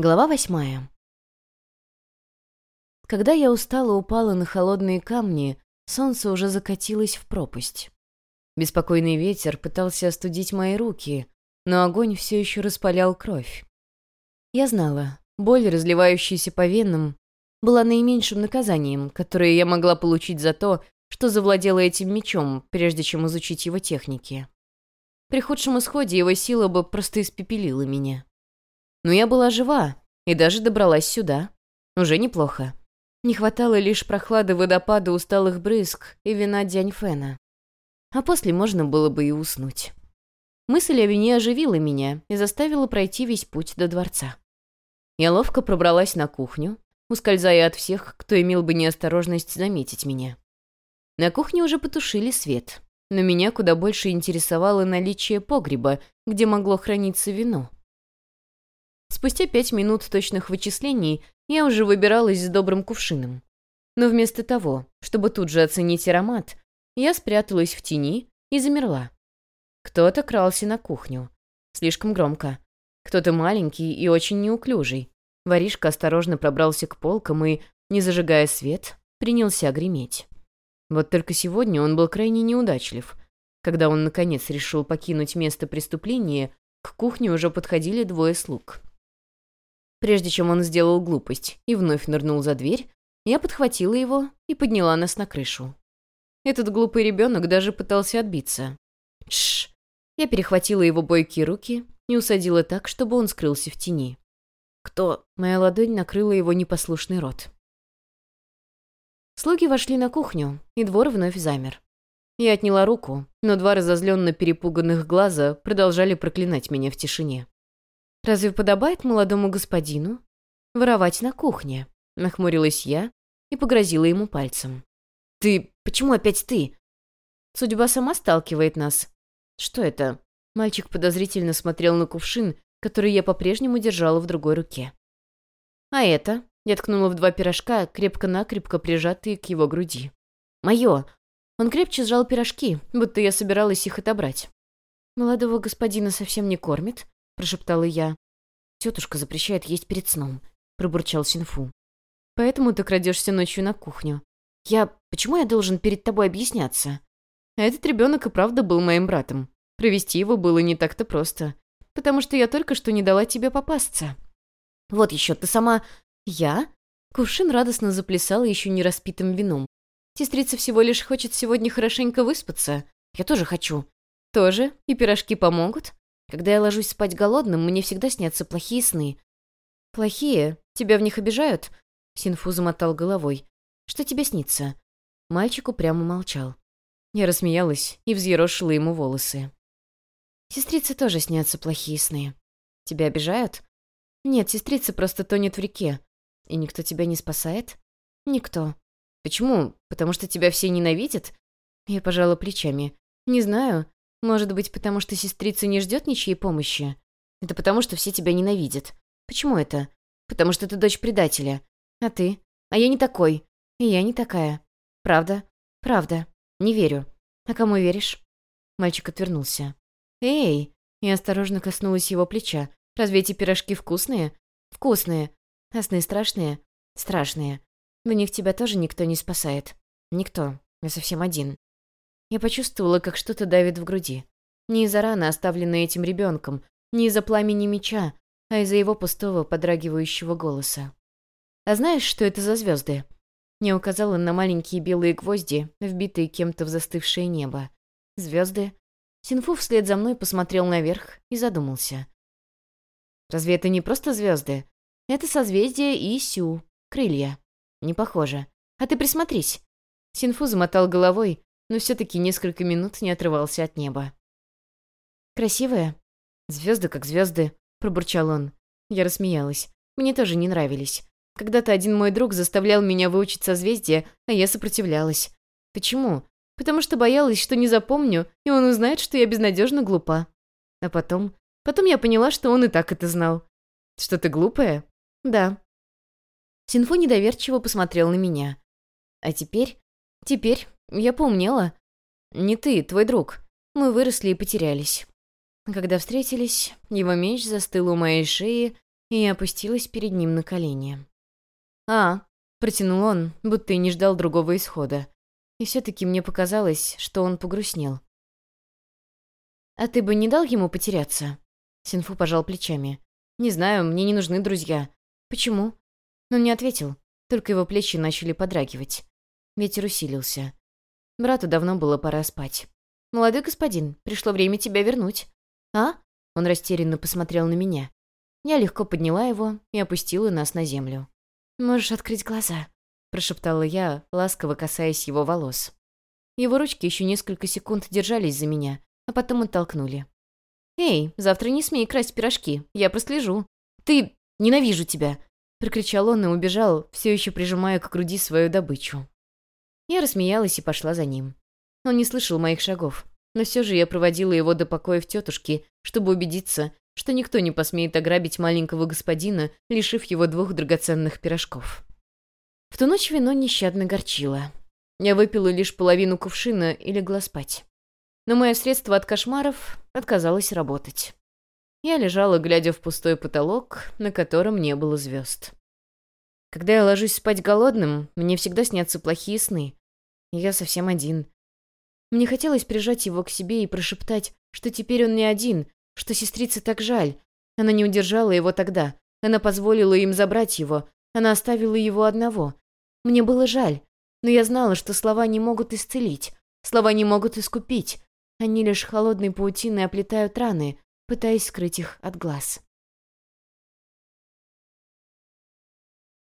Глава восьмая. Когда я устало упала на холодные камни, солнце уже закатилось в пропасть. Беспокойный ветер пытался остудить мои руки, но огонь все еще распалял кровь. Я знала, боль, разливающаяся по венам, была наименьшим наказанием, которое я могла получить за то, что завладела этим мечом, прежде чем изучить его техники. При худшем исходе его сила бы просто испепелила меня. Но я была жива и даже добралась сюда. Уже неплохо. Не хватало лишь прохлады водопада усталых брызг и вина Дяньфена. А после можно было бы и уснуть. Мысль о вине оживила меня и заставила пройти весь путь до дворца. Я ловко пробралась на кухню, ускользая от всех, кто имел бы неосторожность заметить меня. На кухне уже потушили свет, но меня куда больше интересовало наличие погреба, где могло храниться вино. Спустя пять минут точных вычислений я уже выбиралась с добрым кувшином. Но вместо того, чтобы тут же оценить аромат, я спряталась в тени и замерла. Кто-то крался на кухню. Слишком громко. Кто-то маленький и очень неуклюжий. Воришка осторожно пробрался к полкам и, не зажигая свет, принялся греметь. Вот только сегодня он был крайне неудачлив. Когда он, наконец, решил покинуть место преступления, к кухне уже подходили двое слуг. Прежде чем он сделал глупость и вновь нырнул за дверь, я подхватила его и подняла нас на крышу. Этот глупый ребенок даже пытался отбиться. Тш! Я перехватила его бойкие руки и усадила так, чтобы он скрылся в тени. «Кто?» Моя ладонь накрыла его непослушный рот. Слуги вошли на кухню, и двор вновь замер. Я отняла руку, но два разозленно перепуганных глаза продолжали проклинать меня в тишине. «Разве подобает молодому господину воровать на кухне?» Нахмурилась я и погрозила ему пальцем. «Ты... Почему опять ты?» Судьба сама сталкивает нас. Что это? Мальчик подозрительно смотрел на кувшин, который я по-прежнему держала в другой руке. А это? Я ткнула в два пирожка, крепко-накрепко прижатые к его груди. «Мое!» Он крепче сжал пирожки, будто я собиралась их отобрать. «Молодого господина совсем не кормит?» — прошептала я. «Тетушка запрещает есть перед сном», — пробурчал Синфу. «Поэтому ты крадешься ночью на кухню. Я... Почему я должен перед тобой объясняться?» Этот ребенок и правда был моим братом. Провести его было не так-то просто. Потому что я только что не дала тебе попасться. Вот еще, ты сама... «Я?» Кувшин радостно заплясал еще не распитым вином. «Сестрица всего лишь хочет сегодня хорошенько выспаться. Я тоже хочу». «Тоже? И пирожки помогут?» «Когда я ложусь спать голодным, мне всегда снятся плохие сны». «Плохие? Тебя в них обижают?» Синфу замотал головой. «Что тебе снится?» Мальчик упрямо молчал. Я рассмеялась и взъерошила ему волосы. «Сестрице тоже снятся плохие сны. Тебя обижают?» «Нет, сестрица просто тонет в реке. И никто тебя не спасает? Никто. Почему? Потому что тебя все ненавидят? Я пожала плечами. Не знаю. Может быть, потому что сестрица не ждет ничьей помощи? Это потому, что все тебя ненавидят. Почему это? Потому что ты дочь предателя. А ты? А я не такой. И я не такая. Правда? Правда. Не верю. А кому веришь? Мальчик отвернулся. Эй! Я осторожно коснулась его плеча. Разве эти пирожки вкусные? Вкусные. А сны страшные? Страшные. В них тебя тоже никто не спасает. Никто. Я совсем один. Я почувствовала, как что-то давит в груди. Не из-за раны, оставленной этим ребенком, не из-за пламени меча, а из-за его пустого, подрагивающего голоса. «А знаешь, что это за звезды?» Я указала на маленькие белые гвозди, вбитые кем-то в застывшее небо. «Звезды?» Синфу вслед за мной посмотрел наверх и задумался. «Разве это не просто звезды? Это созвездие Исю. Крылья. Не похоже. А ты присмотрись. Синфу замотал головой, но все-таки несколько минут не отрывался от неба. Красивая? Звезды как звезды, пробурчал он. Я рассмеялась. Мне тоже не нравились. Когда-то один мой друг заставлял меня выучить созвездие, а я сопротивлялась. Почему? Потому что боялась, что не запомню, и он узнает, что я безнадежно глупа. А потом... Потом я поняла, что он и так это знал. Что ты глупая? «Да». Синфу недоверчиво посмотрел на меня. «А теперь? Теперь я поумнела. Не ты, твой друг. Мы выросли и потерялись. Когда встретились, его меч застыл у моей шеи, и опустилась перед ним на колени. «А», — протянул он, будто и не ждал другого исхода. И все-таки мне показалось, что он погрустнел. «А ты бы не дал ему потеряться?» Синфу пожал плечами. «Не знаю, мне не нужны друзья». «Почему?» Но не ответил, только его плечи начали подрагивать. Ветер усилился. Брату давно было пора спать. «Молодой господин, пришло время тебя вернуть». «А?» Он растерянно посмотрел на меня. Я легко подняла его и опустила нас на землю. «Можешь открыть глаза», — прошептала я, ласково касаясь его волос. Его ручки еще несколько секунд держались за меня, а потом оттолкнули. «Эй, завтра не смей красть пирожки, я прослежу. Ты... ненавижу тебя!» — прокричал он и убежал, все еще прижимая к груди свою добычу. Я рассмеялась и пошла за ним. Он не слышал моих шагов, но все же я проводила его до покоя в тетушки, чтобы убедиться, что никто не посмеет ограбить маленького господина, лишив его двух драгоценных пирожков. В ту ночь вино нещадно горчило. Я выпила лишь половину кувшина и легла спать. Но мое средство от кошмаров отказалось работать. Я лежала, глядя в пустой потолок, на котором не было звезд. Когда я ложусь спать голодным, мне всегда снятся плохие сны. Я совсем один. Мне хотелось прижать его к себе и прошептать, что теперь он не один, что сестрице так жаль. Она не удержала его тогда. Она позволила им забрать его. Она оставила его одного. Мне было жаль, но я знала, что слова не могут исцелить. Слова не могут искупить. Они лишь холодной паутиной оплетают раны, пытаясь скрыть их от глаз.